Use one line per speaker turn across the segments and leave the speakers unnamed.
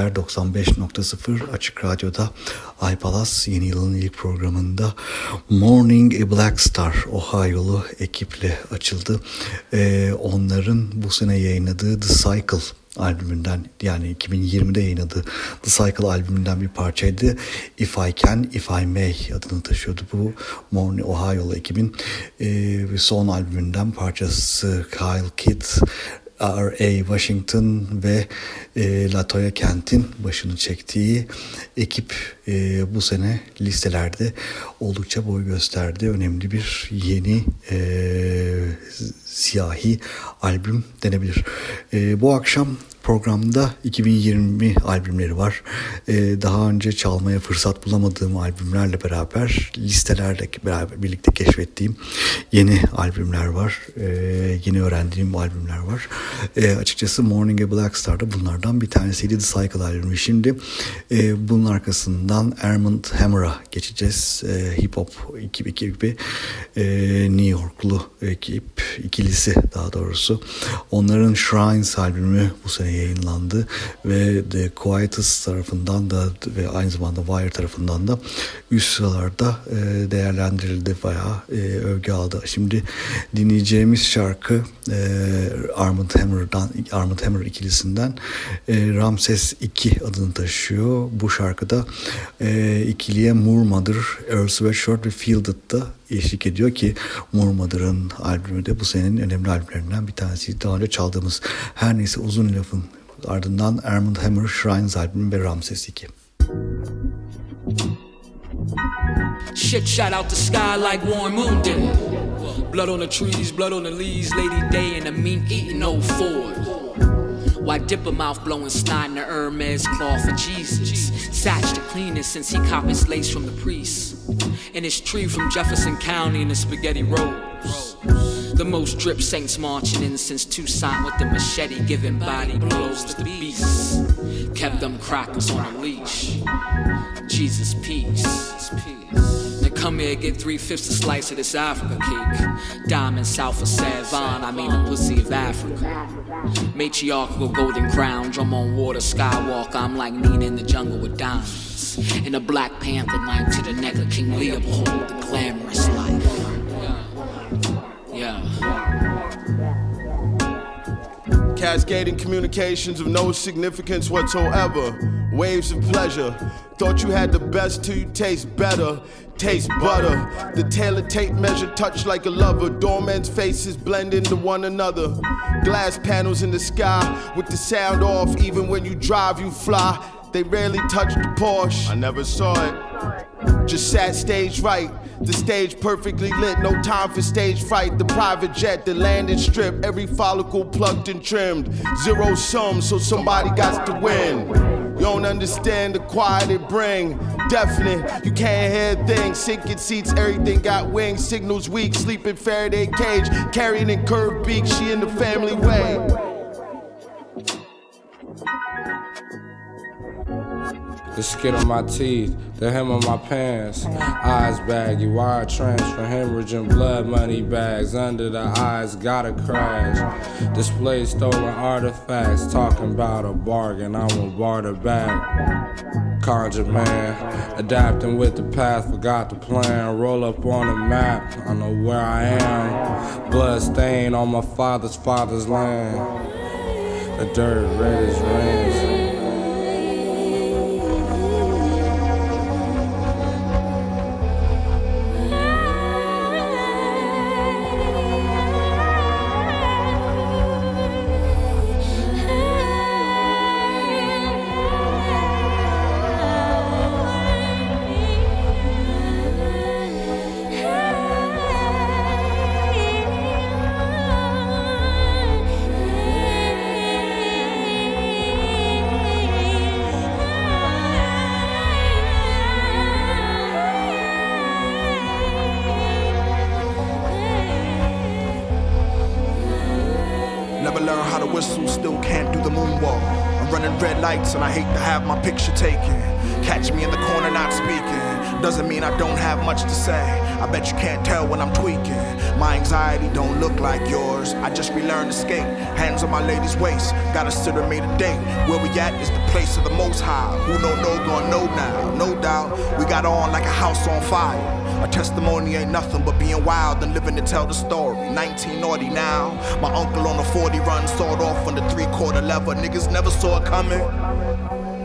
geceler 95.0 Açık Radyo'da Ay Palas yeni yılın ilk programında Morning a Black Star Ohio'lu ekiple açıldı. Ee, onların bu sene yayınladığı The Cycle albümünden yani 2020'de yayınladığı The Cycle albümünden bir parçaydı. If I Can, If I May adını taşıyordu. Bu Morning Ohio'lu ekibin e, son albümünden parçası Kyle Kidd R.A. Washington ve e, Latoya Kent'in başını çektiği ekip e, bu sene listelerde oldukça boy gösterdi. Önemli bir yeni e, siyahi albüm denebilir. E, bu akşam Programda 2020 albümleri var. Ee, daha önce çalmaya fırsat bulamadığım albümlerle beraber listelerle beraber birlikte keşfettiğim yeni albümler var. Ee, yeni öğrendiğim albümler var. Ee, açıkçası Morning a Black Star'da bunlardan bir tanesiydi The Cycle albümü. Şimdi e, bunun arkasından Armand Hammer'a geçeceğiz. E, hip hop ekibi gibi e, New Yorklu ekip ikilisi daha doğrusu. Onların Shrines albümü bu sene yayınlandı ve The Quietest tarafından da ve aynı zamanda Wire tarafından da üst sıralarda e, değerlendirildi bayağı e, övgü aldı. Şimdi dinleyeceğimiz şarkı e, Armand Hammer'dan Armand Hammer ikilisinden e, Ramses 2 adını taşıyor. Bu şarkıda e, ikiliye Moore Mother, Earl Sweatshirt ve Fielded'da eşlik ediyor ki Moore Mother'ın albümü de bu senenin önemli albümlerinden bir tanesi. Daha önce çaldığımız her neyse uzun lafın ardından Armand Hammer Shrines albümü ve Ramses 2.
Shit shot out the sky like Warren Moon did. Blood on the trees, blood on the leaves, Lady Day and the mink eating old Ford. Why dipper mouth blowing snot in the Hermes cloth for Jesus? Satch the cleanest since he copped his lace from the priest. And his tree from Jefferson County in the spaghetti rolls. The most drip saints marching in since Tucson with the machete giving body blows to the beast. Kept them crackers on a leash. Jesus peace. Now come here, get three fifths a slice of this Africa cake. Diamond south of Savon, I mean the pussy of Africa. Matriarchal golden crown, drum on water, skywalk. I'm like Nina in the jungle with diamonds. In a Black Panther knife to the neck of King Leopold, the glamorous
Cascading communications of no significance whatsoever. Waves of pleasure. Thought you had the best till you taste better. Taste butter. The tailor tape measure touch like a lover. Doorman's faces blend into one another. Glass panels in the sky with the sound off. Even when you drive, you fly. They rarely touch the Porsche. I never saw it. Just sat stage right. The stage perfectly lit, no time for stage fright. The private jet, the landing strip, every follicle plucked and trimmed. Zero sum, so somebody got to win. You don't understand the quiet it bring. Definite, you can't hear things. Sinking seats, everything got wings. Signals weak, sleeping Faraday cage. Carrying in curved beak, she in the family way.
The skid on my teeth, the hem on my pants. Eyes baggy, wire transfer, hemorrhaging blood money bags. Under the eyes, gotta crash. Display stolen artifacts, talking about a bargain. I won't barter back. Conjure man, adapting with the path, forgot the plan. Roll up on the map, I know where I am. Blood stain on my father's father's land. The dirt red as rain.
Running red lights and I hate to have my picture taken. Catch me in the corner not speaking. Doesn't mean I don't have much to say. I bet you can't tell when I'm tweaking. My anxiety don't look like yours. I just relearned to skate. Hands on my lady's waist. Got a sitter made a date. Where we at is the place of the most high. Who don't know no gon' know now. No doubt. We got on like a house on fire. A testimony ain't nothing but being wild and living to tell the story. 19naughty now. My uncle on a 40 run sawed off on the three quarter lever. Niggas never saw it coming.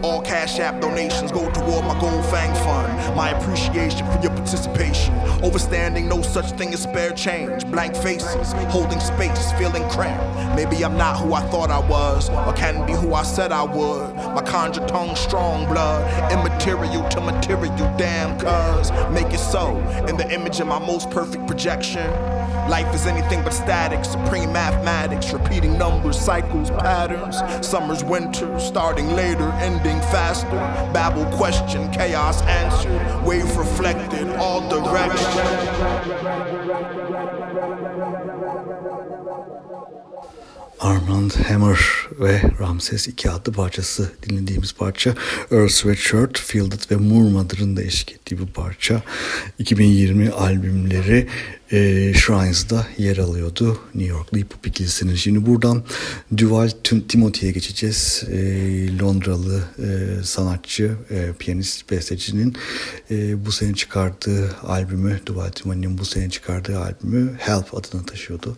All Cash App donations go toward my Gold Fang Fund. My appreciation for your participation. Overstanding no such thing as spare change. Blank faces, holding space, feeling cramped. Maybe I'm not who I thought I was, or can't be who I said I would. My conjure tongue, strong blood, immaterial to material. Damn, cuz make it so. In the image of my most perfect projection. Life is anything but static, supreme mathematics, repeating numbers, cycles, patterns. Summers, winters, starting later, ending faster. Babel question, chaos answered, wave reflected, all directions.
Armand Hammer ve Ramses 2 adlı parçası dinlediğimiz parça Earl Sweatshirt, Fielded ve Moore Mother'ın da eşlik ettiği bu parça 2020 albümleri
e, Shrines'da yer alıyordu New Yorklu hip hop ikilisinin. Şimdi buradan Duval Timothy'ye geçeceğiz. E, Londralı e, sanatçı, e, piyanist, bestecinin e, bu sene çıkardığı albümü, Duval Timothy'nin bu sene çıkardığı albümü Help adını taşıyordu.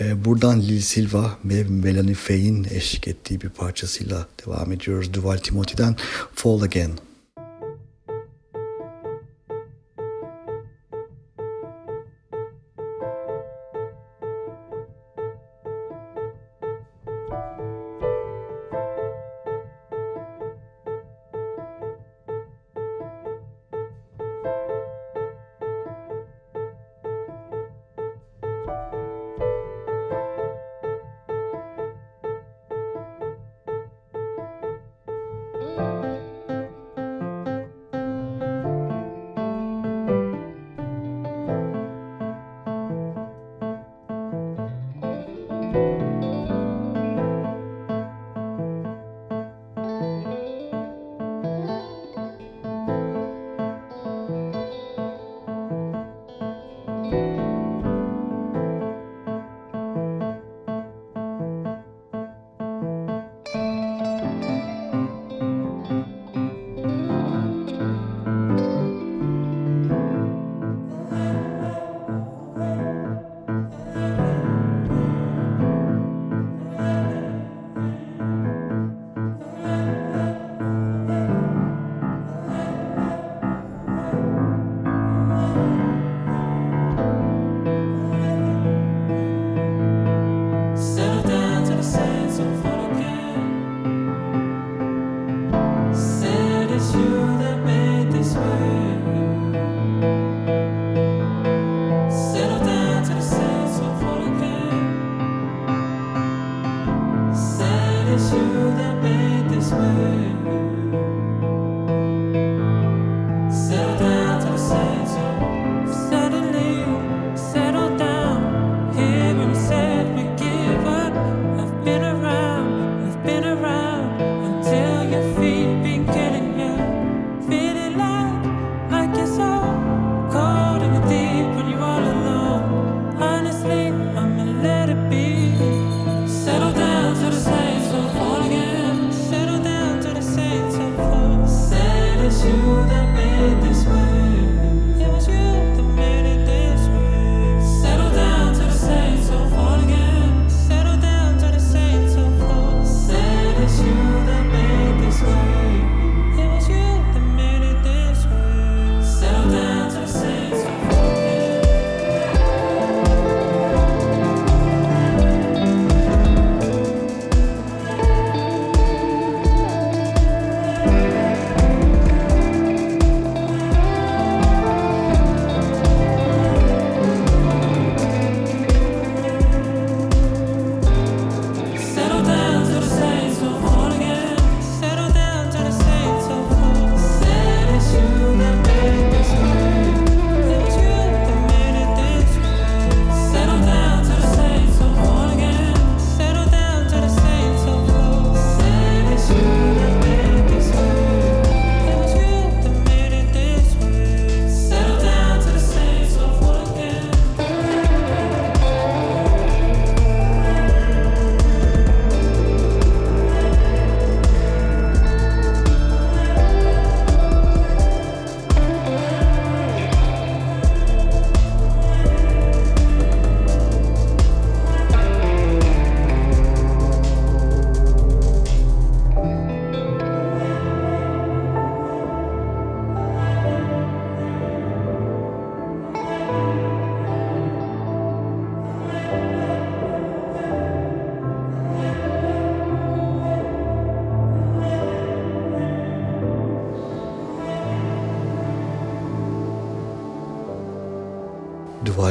E, buradan Lil Silva ve Melanie Faye'in eşlik ettiği bir parçasıyla devam ediyoruz. Duval Timothy'den Fall Again.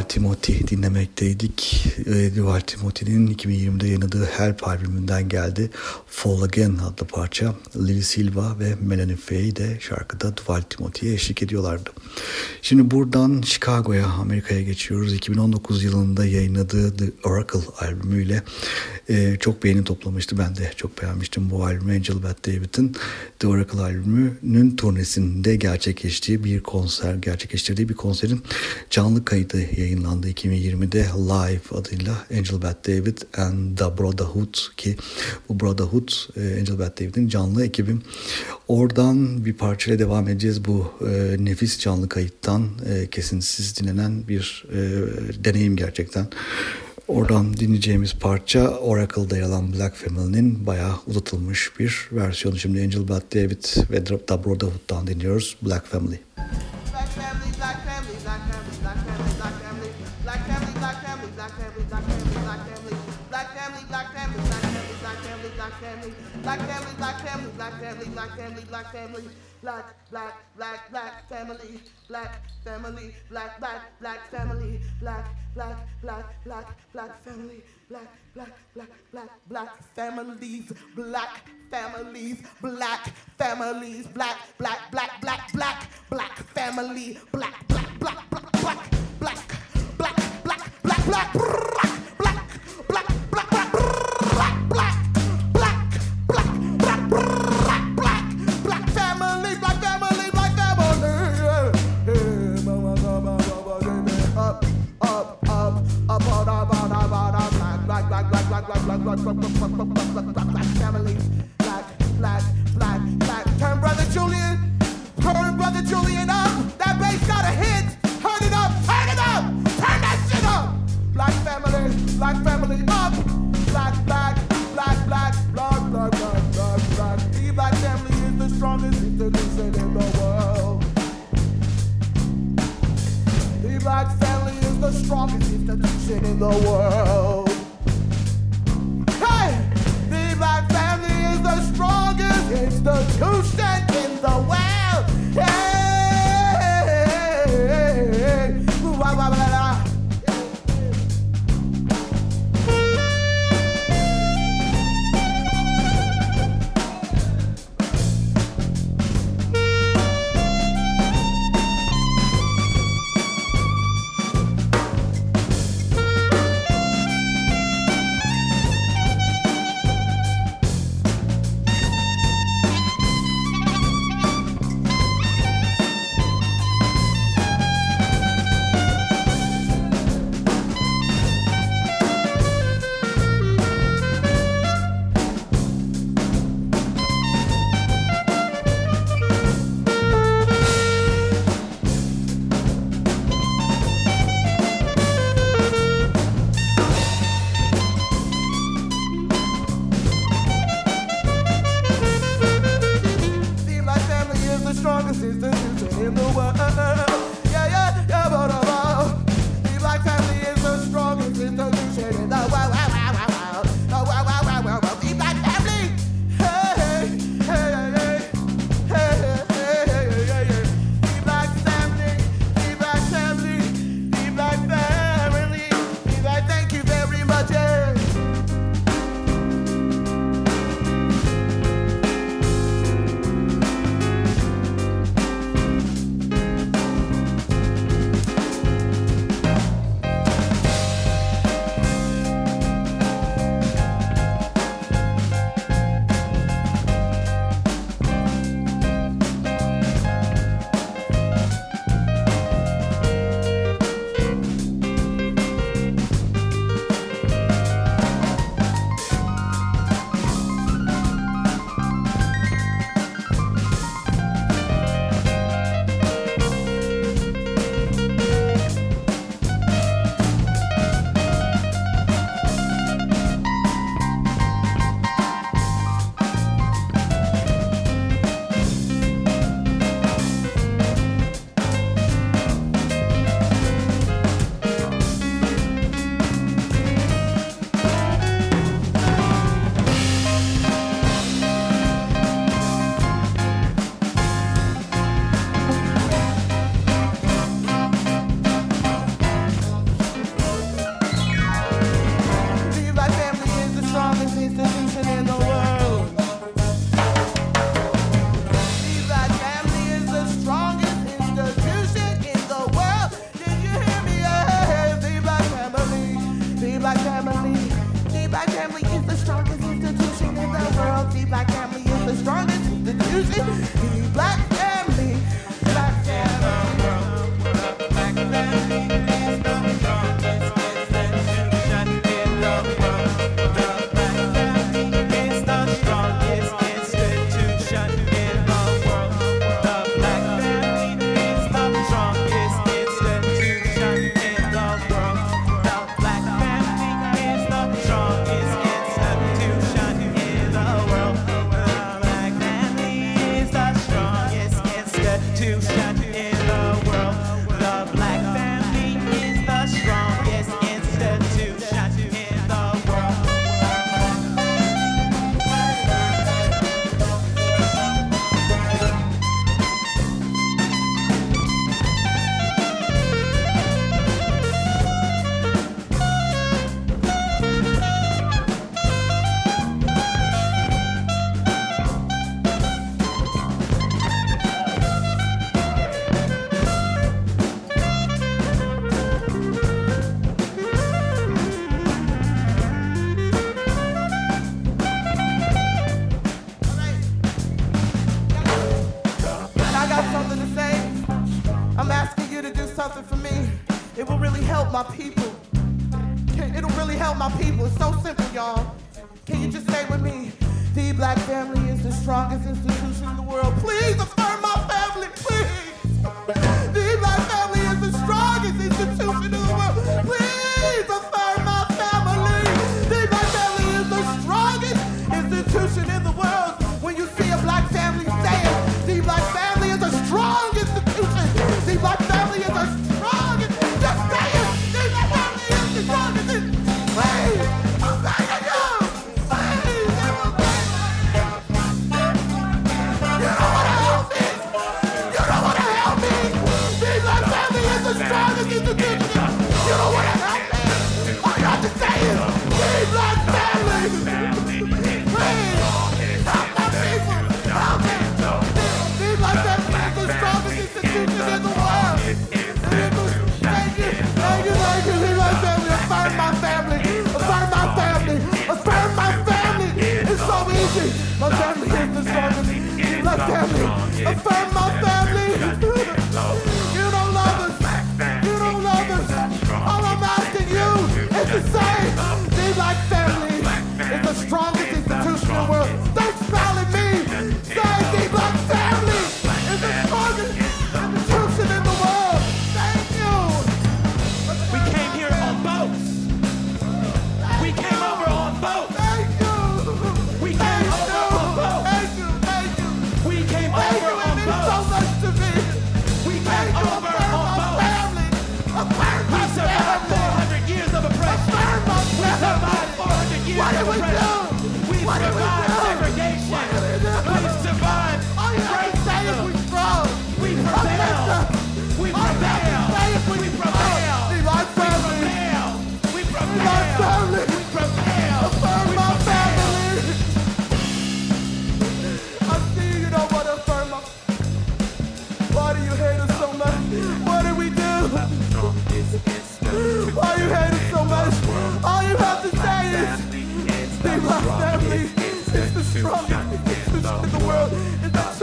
Timothy dinlemekteydik. Ee, Duval Timothy'nin 2020'de yayınladığı her albümünden geldi. Fall Again adlı parça. Lily Silva ve Melanie Faye de şarkıda Duval Timothy'ye eşlik ediyorlardı. Şimdi buradan Chicago'ya, Amerika'ya geçiyoruz. 2019 yılında yayınladığı The Oracle albümüyle e, çok beğeni toplamıştı. Ben de çok beğenmiştim bu albümü. Angel Bat David'in The Oracle albümünün turnesinde gerçekleştiği bir konser, gerçekleştirdiği bir konserin canlı kaydı yayın
yayınlandı 2020'de Live adıyla Angel Bat David and the Brotherhood ki bu Brotherhood e, Angel Bat David'in canlı ekibi. Oradan bir parçayla devam edeceğiz bu e, nefis canlı kayıttan e, kesintisiz dinlenen bir e, deneyim gerçekten. Oradan dinleyeceğimiz parça Oracle'da yer alan Black Family'nin bayağı uzatılmış bir versiyonu. Şimdi Angel Bat David ve The Brotherhood'dan dinliyoruz Black Family.
Black Family, Black Family, Black Family. Black family, black family, black family, black family, black family, black, black, black, black family, black family, black, black, black family, black, black, black, black, black family, black, black, black, black, black families, black families, black families, black, black, black, black, black, black family, black, black, black, black, black, black, black, black, black, black.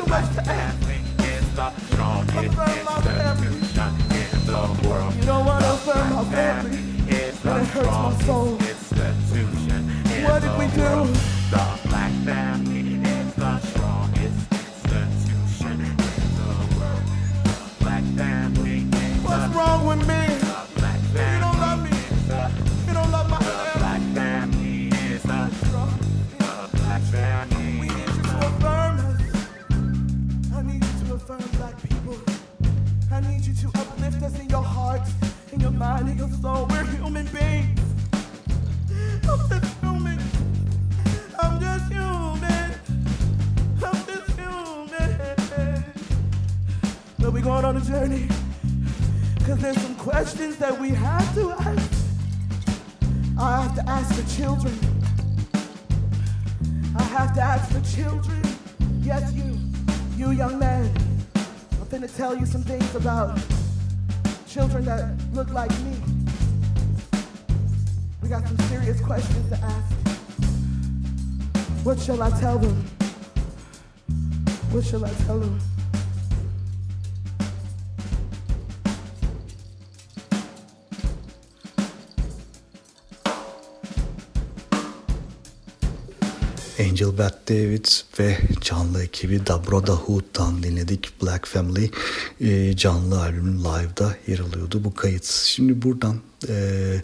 much. Is the strongest institution in the world. You know what? I'm my family. It's the strongest institution in the world. What did we do? body soul. We're human beings. I'm just human. I'm just human. I'm just human. But we're going on a journey. Cause there's some questions that we have to ask. I have to ask the children. I have to ask the children. Yes, you, you young man. I'm finna tell you some things about children that look like me. got some serious questions to ask. What shall I tell them? What shall I tell them?
Angel Bat David ve canlı ekibi Da Brotherhood'dan dinledik. Black Family ee, canlı albümün live'da yer alıyordu bu kayıt. Şimdi buradan e,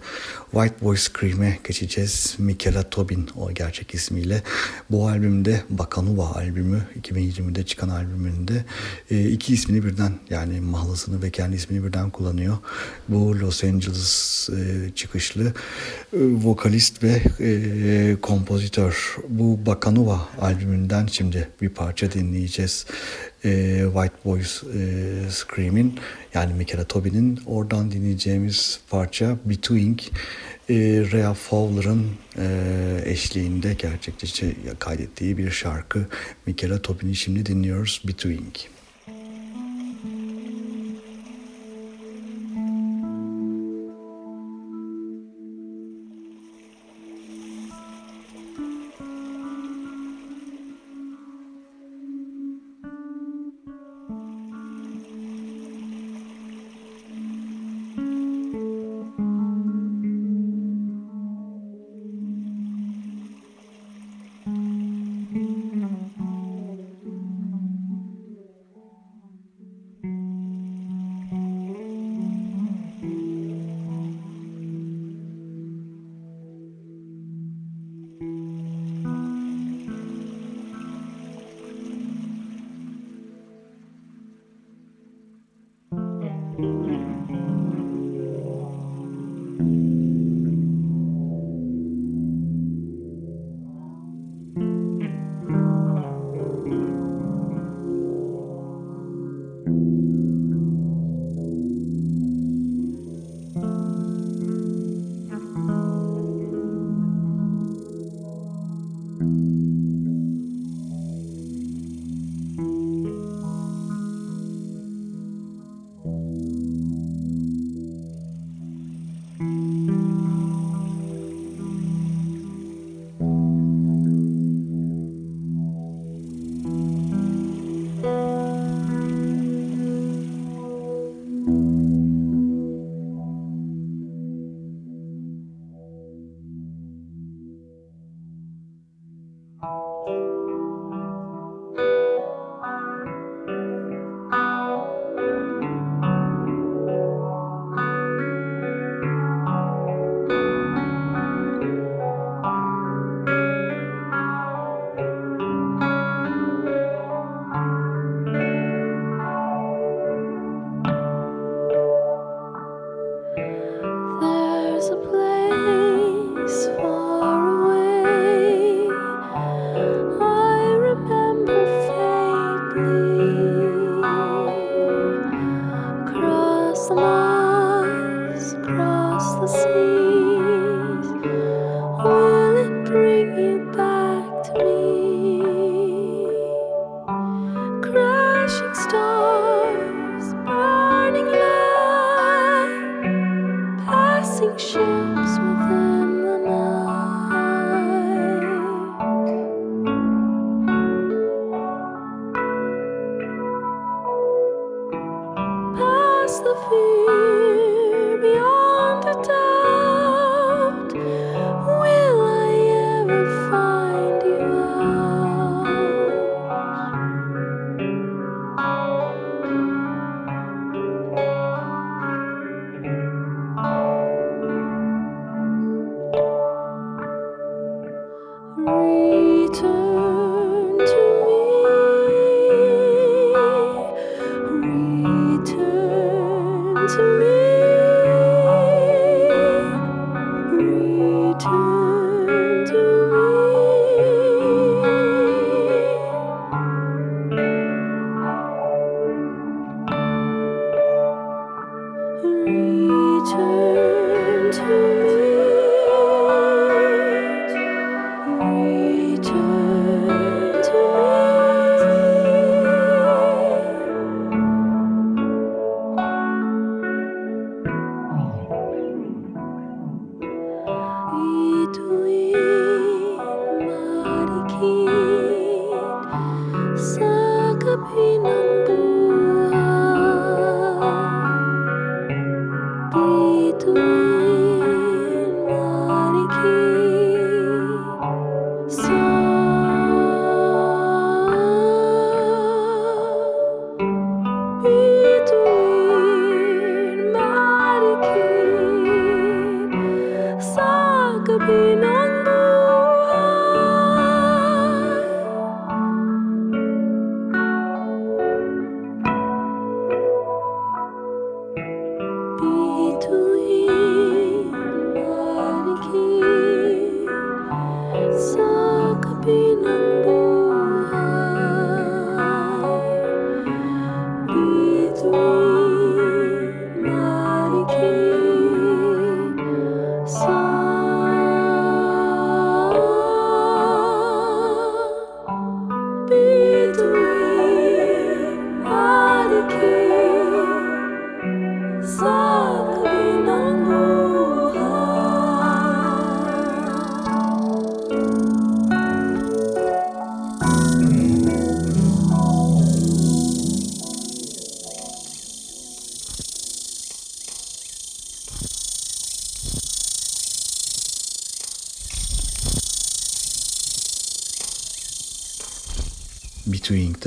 White Boy Scream'e geçeceğiz. Michaela Tobin o gerçek ismiyle. Bu albümde Bakanuba albümü 2020'de çıkan albümünde e, iki ismini birden yani mahlasını ve kendi ismini birden kullanıyor. Bu Los Angeles e, çıkışlı e, vokalist ve e, kompozitör. Bu Bakanuba albümünden şimdi bir parça dinleyeceğiz e, White Boys e, Scream'in yani Michaela Tobin'in oradan dinleyeceğimiz parça Between e, Rhea Fowler'ın e, eşliğinde gerçekleşe kaydettiği bir şarkı Michaela Tobin'i şimdi dinliyoruz Between.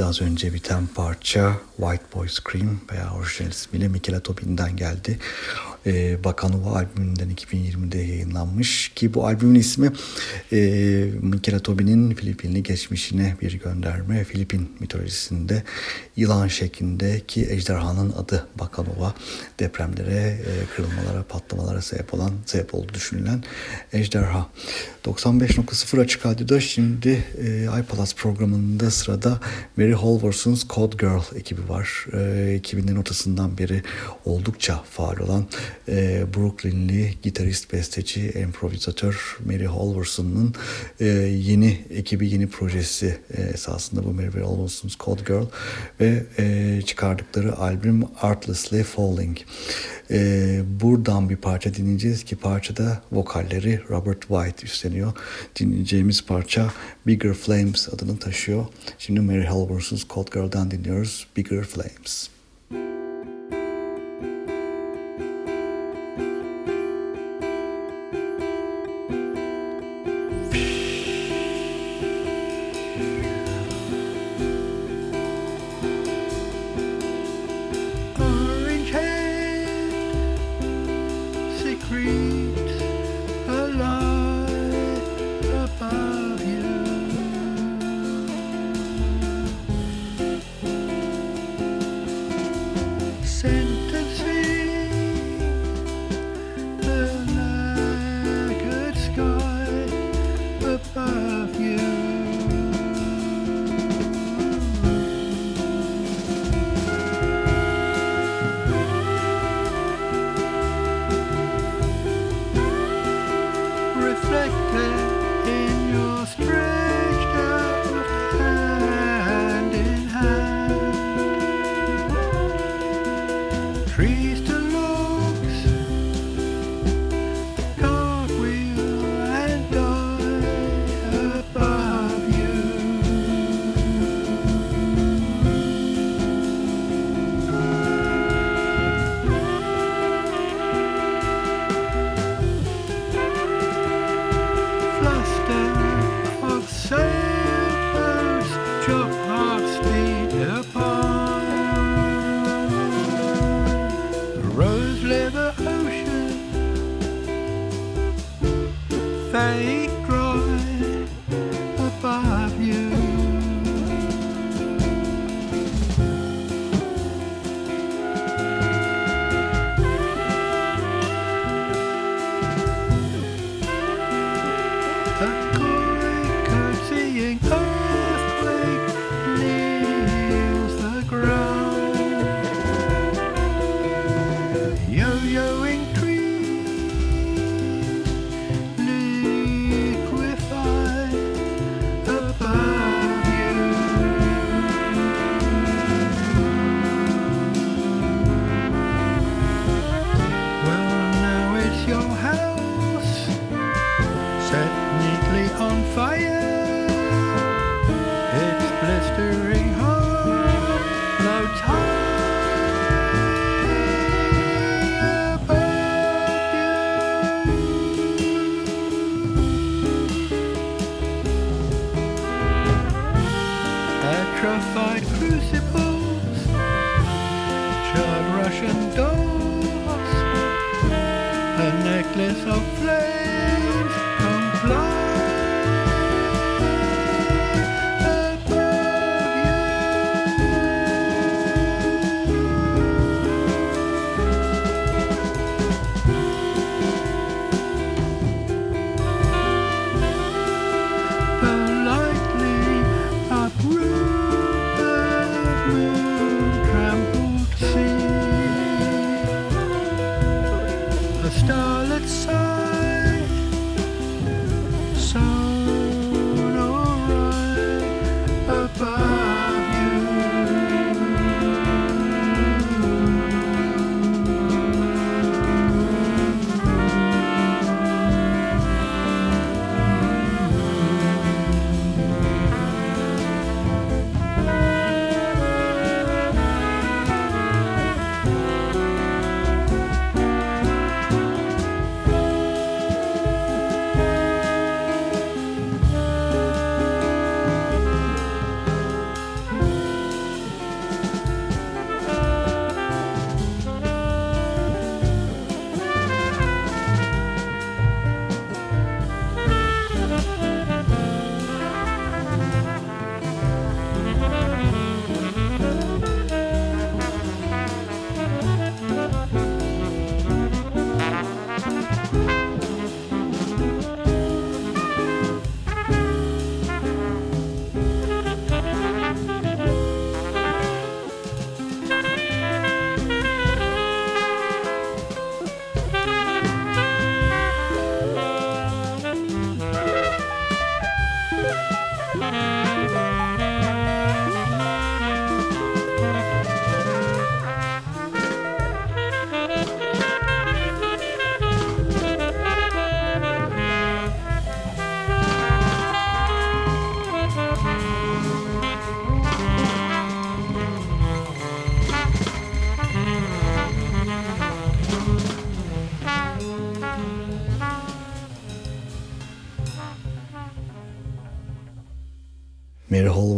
Az önce biten parça White Boy Scream veya orijinal ismiyle Michela Tobin'den geldi e, Bakanova albümünden 2020'de yayınlanmış ki bu albümün ismi e, Michela Tobin'in Filipinli geçmişine bir gönderme. Filipin mitolojisinde yılan şeklindeki ejderhanın adı Bakanova depremlere, e, kırılmalara, patlamalara sebep olan, sebep olduğu düşünülen ejderha. 95.0 Açık Radyo'da şimdi e, iPalaz programında sırada Mary Holverson's Code Girl ekibi var. E, 2000'lerin ortasından beri oldukça faal olan e, Brooklynli gitarist, besteci, improvizatör Mary Holverson'un e, yeni ekibi, yeni projesi e, esasında bu Mary Holverson's Code Girl ve e, çıkardıkları albüm Artlessly Falling. E, buradan bir parça dinleyeceğiz ki parçada vokalleri Robert White üstleniyor. Dinleyeceğimiz parça Bigger Flames adını taşıyor. Şimdi Mary Holverson's Cold Girl'dan dinliyoruz Bigger Flames.
tree.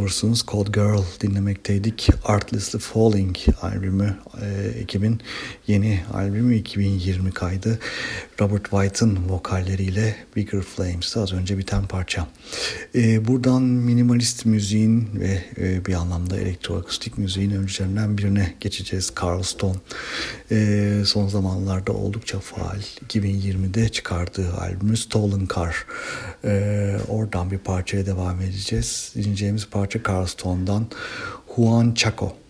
Holvers'ın Cold Girl dinlemekteydik. Artlessly Falling albümü e, ekibin yeni albümü 2020 kaydı. Robert White'ın vokalleriyle Bigger Flames'ta az önce biten parça. E, buradan minimalist müziğin ve e, bir anlamda elektroakustik müziğin öncülerinden birine geçeceğiz. Carl Stone. E, son zamanlarda oldukça faal. 2020'de çıkardığı albümü Stolen Car. E, oradan bir parçaya devam edeceğiz. Dinleyeceğimiz parça Carl Stone'dan Juan Chaco.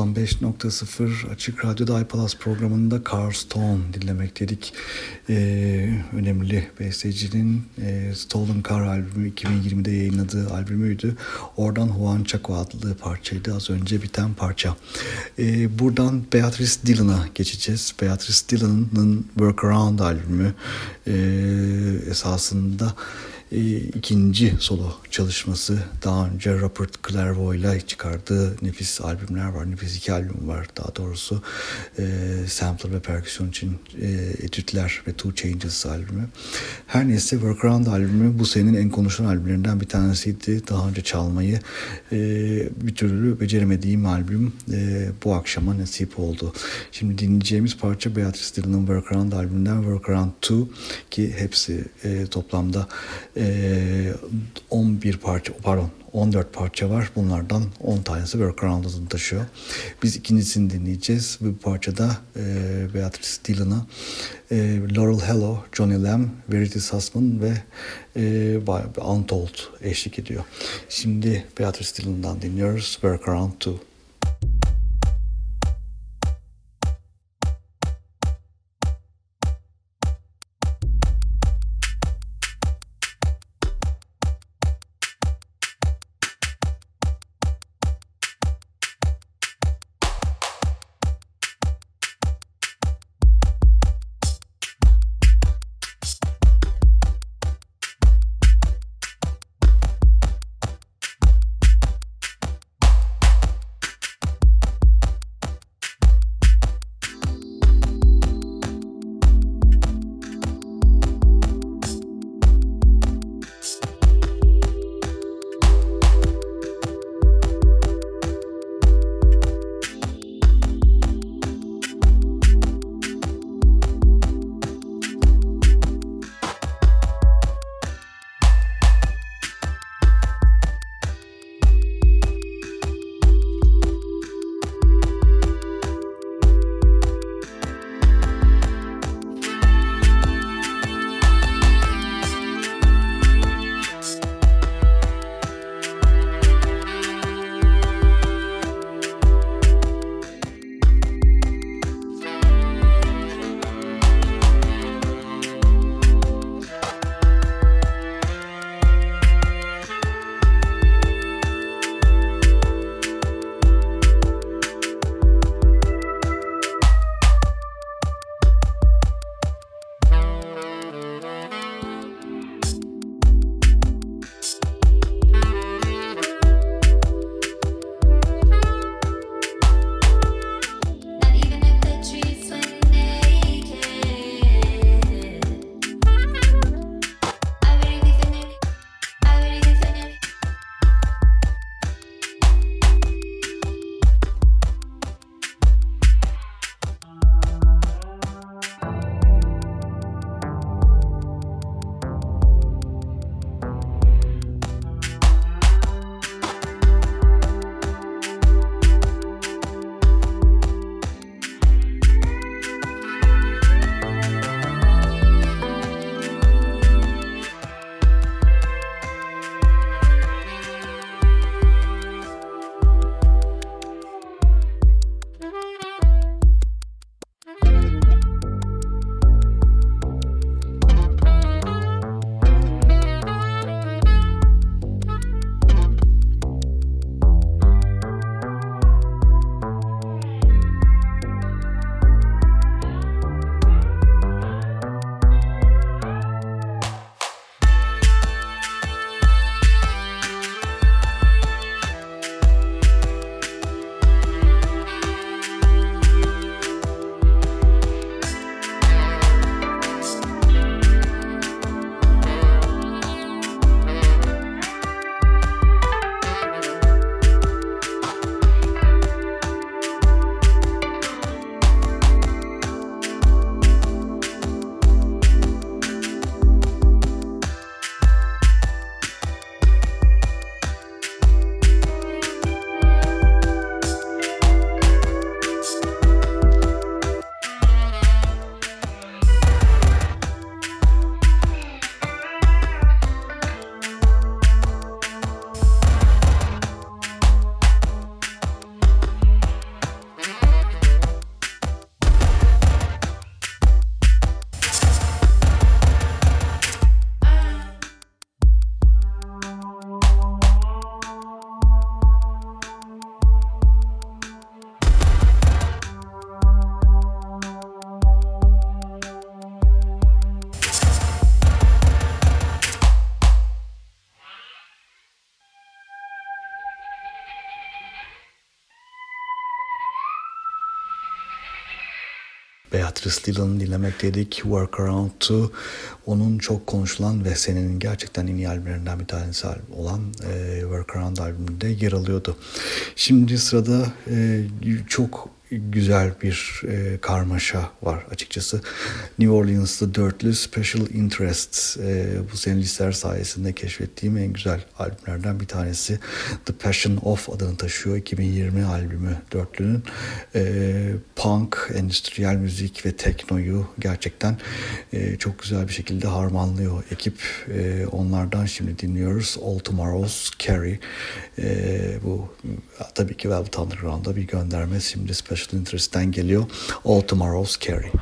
95.0 Açık Radyo'da iPalas programında Carl Stone dinlemek dedik. Ee, önemli bestecinin e, Stolen Car albümü 2020'de yayınladığı albümüydü. Oradan Juan Chaco adlı parçaydı az önce biten parça. Ee, buradan Beatrice Dillon'a geçeceğiz. Beatrice Dillon'ın Workaround albümü e, esasında e, ikinci solo çalışması daha önce Robert Clairvaux ile çıkardığı nefis albümler var. Nefis iki albüm var daha doğrusu. E, sampler ve perküsyon için e, etütler ve Two Changes albümü. Her neyse Workaround albümü bu senenin en konuşulan albümlerinden bir tanesiydi. Daha önce çalmayı e, bir türlü beceremediğim albüm e, bu akşama nasip oldu. Şimdi dinleyeceğimiz parça Beatrice Dillon'ın Workaround albümünden Workaround 2 ki hepsi e, toplamda e, 11 parça pardon 14 parça var. Bunlardan 10 tanesi Workaround adını taşıyor. Biz ikincisini dinleyeceğiz. Bu parçada e, Beatrice Dillon'a e, Laurel Hello, Johnny Lamb, Verity Sussman ve e, Untold eşlik ediyor. Şimdi Beatrice Dillon'dan dinliyoruz. Workaround 2.
Beatrice Dillon'u dinlemekteydik. Work Around To. Onun çok konuşulan ve senenin gerçekten en iyi albümlerinden bir tanesi olan e, Work Around albümünde yer alıyordu. Şimdi sırada e, çok güzel bir e, karmaşa var açıkçası. New Orleans'lı dörtlü Special Interests e, bu senin listeler sayesinde keşfettiğim en güzel albümlerden bir tanesi. The Passion of adını taşıyor. 2020 albümü dörtlünün. E, punk, endüstriyel müzik ve teknoyu gerçekten e, çok güzel bir şekilde harmanlıyor ekip. E, onlardan şimdi dinliyoruz. All Tomorrow's Carry. E, bu tabii ki Velvet Underground'a bir gönderme. Şimdi Special Special Interest'ten geliyor. All Tomorrow's Carry.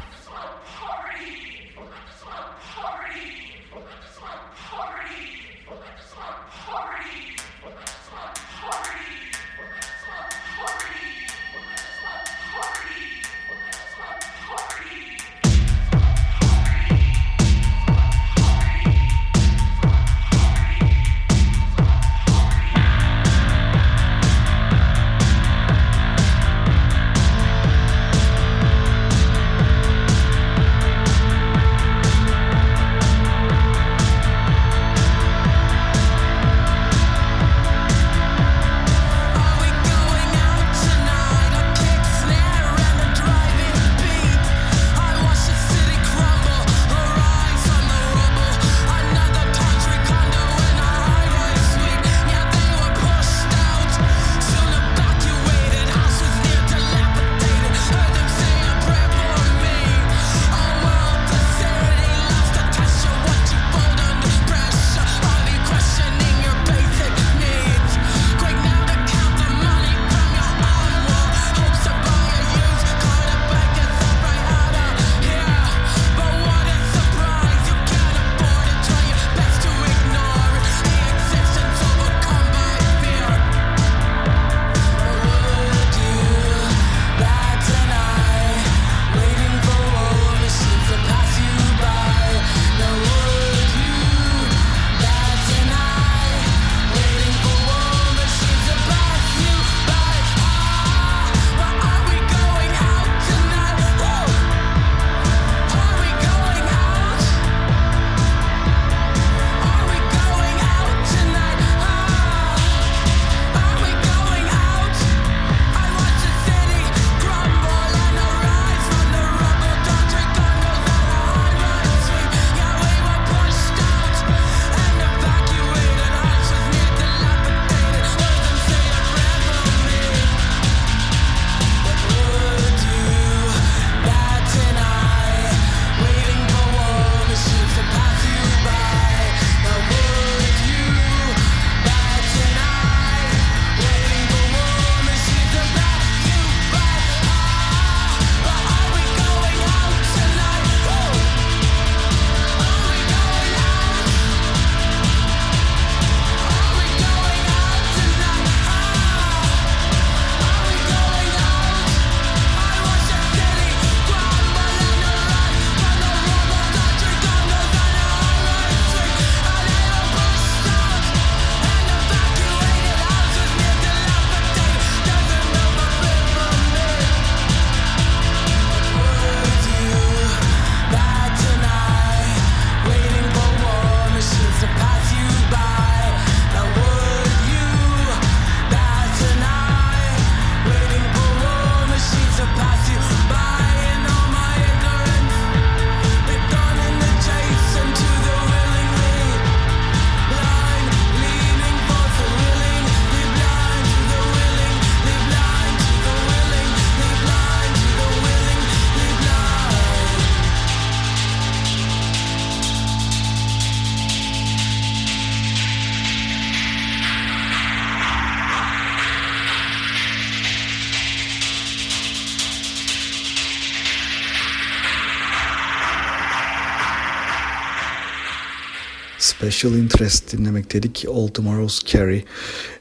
Special Interest dinlemek dedik. All Tomorrow's Carry.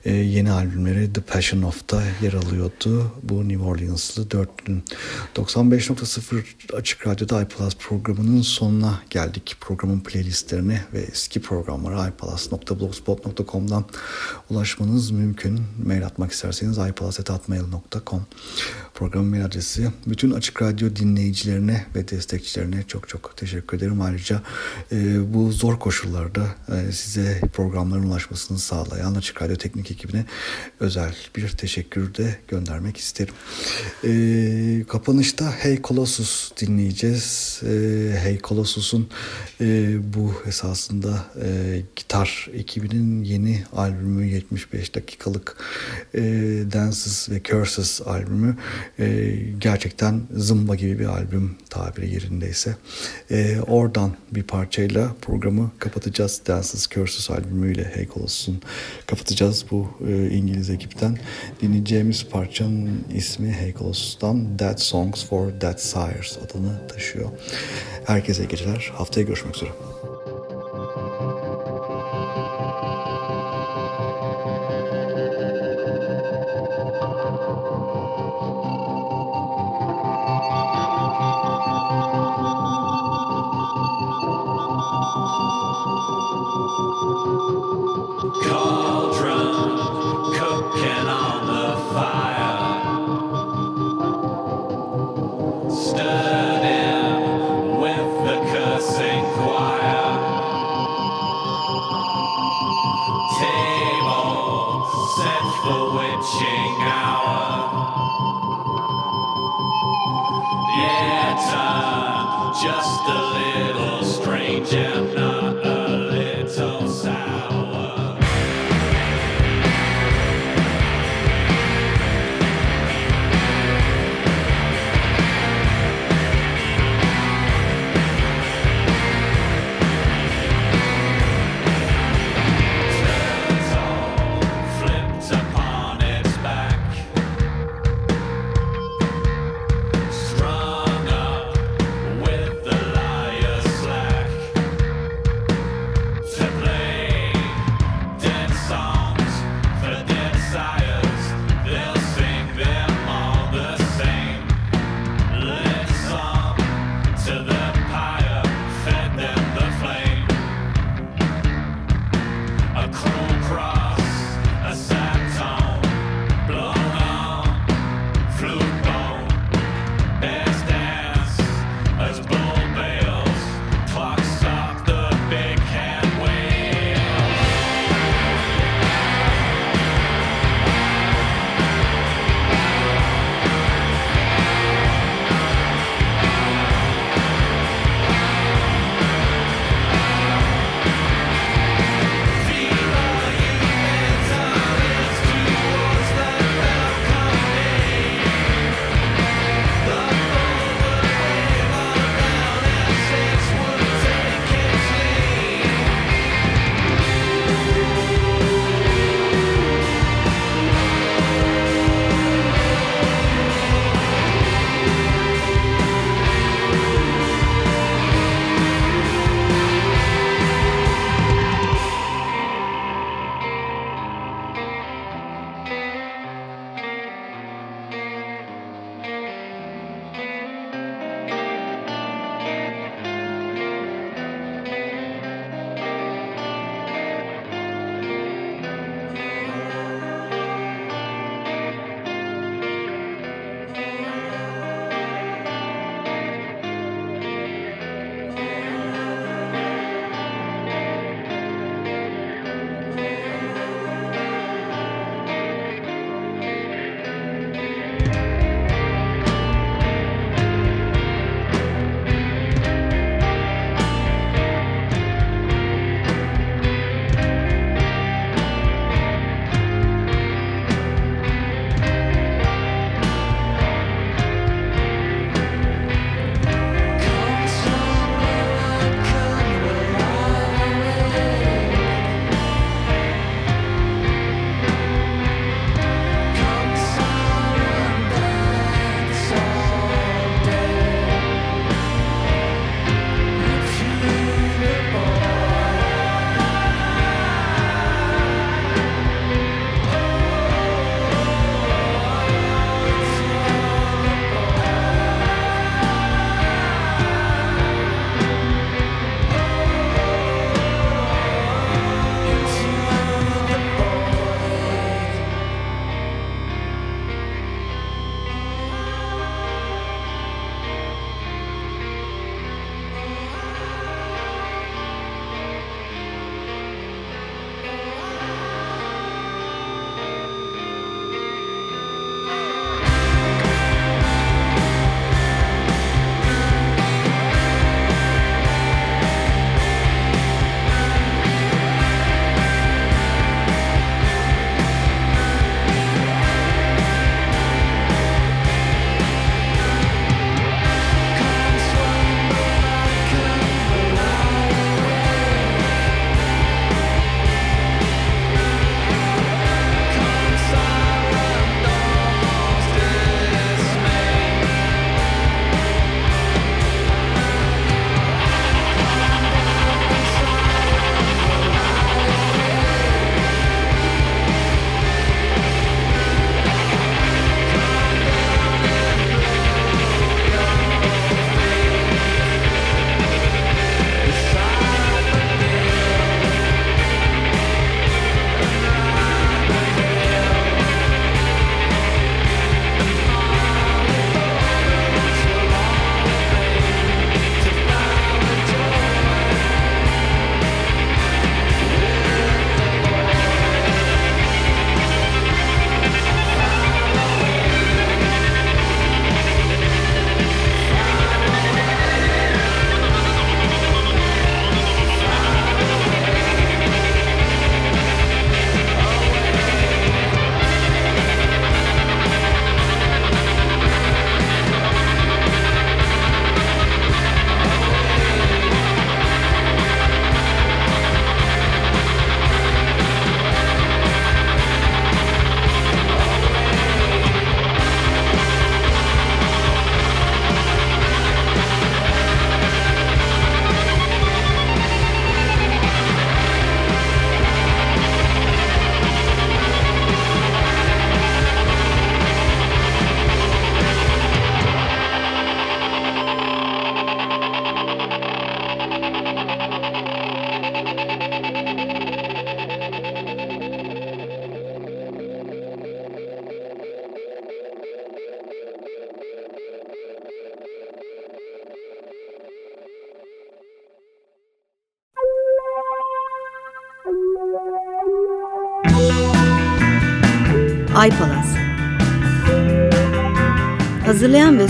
e, yeni albümleri The Passion of'ta yer alıyordu. Bu New Orleans'lı dörtlünün 95.0 Açık Radyo'da iPlus programının sonuna geldik. Programın playlistlerine ve eski programlara iPlus.blogspot.com'dan ulaşmanız mümkün. Mail atmak isterseniz iPlus.atmail.com Programın mail adresi. Bütün Açık Radyo dinleyicilerine ve destekçilerine çok çok teşekkür ederim. Ayrıca e, bu zor koşullarda size programların ulaşmasını sağlayan Açık Radyo teknik ekibine özel bir teşekkür de göndermek isterim. E, kapanışta Hey Colossus dinleyeceğiz. E, hey Colossus'un e, bu esasında e, gitar ekibinin yeni albümü 75 dakikalık e, Dances ve Curses albümü e, gerçekten zımba gibi bir albüm tabiri yerindeyse. E, oradan bir parçayla programı kapatacağız. Dances Curses albümüyle Hey Colossus'un kapatacağız bu e, İngiliz ekipten. Dinleyeceğimiz parçanın ismi Hey Colossus'tan Dead Songs for Dead Sires adını taşıyor. Herkese geceler. Haftaya görüşmek üzere.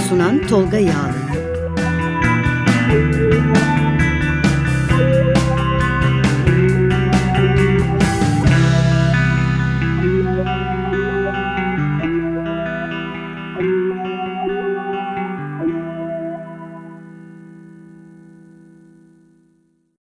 Sunan Tolga Yağlı.